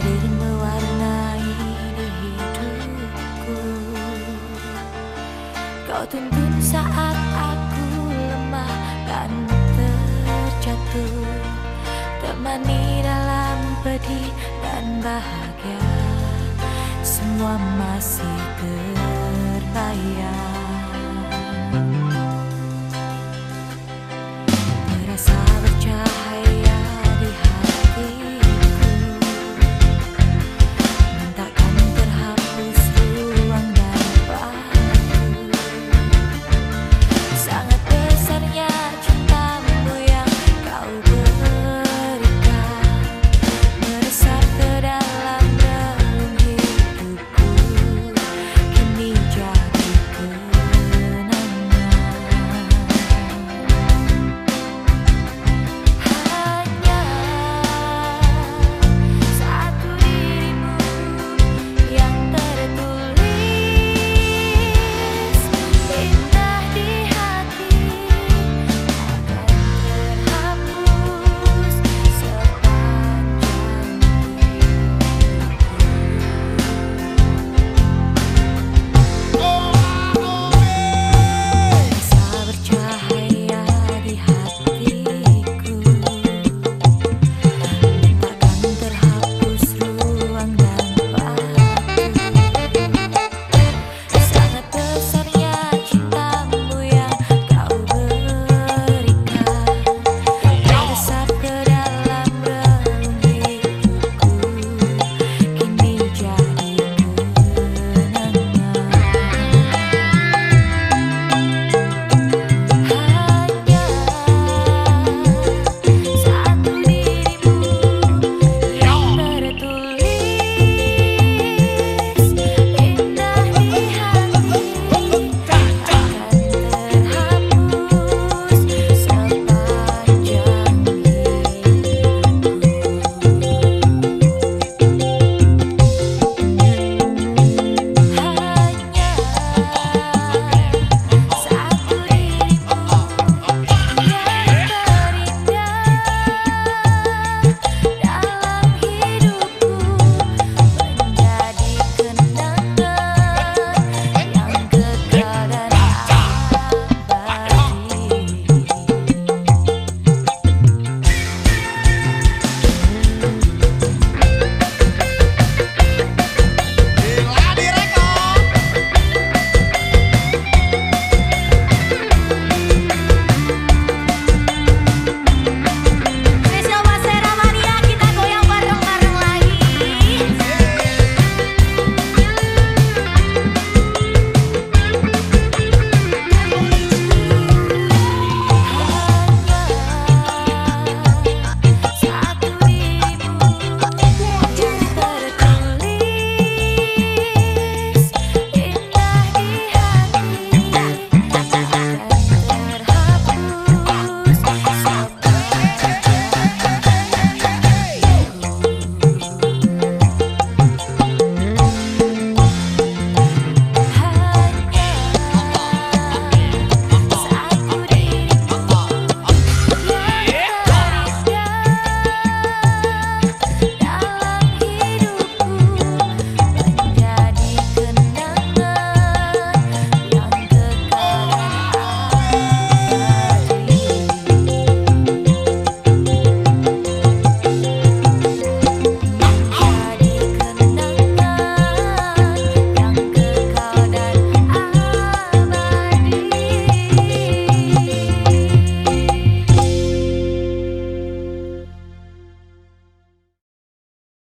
hadir mewarnai di hidupku. Kau tunggu saat aku lemah dan terjatuh. Temani dalam pedih dan bahagia. Semua masih terbayang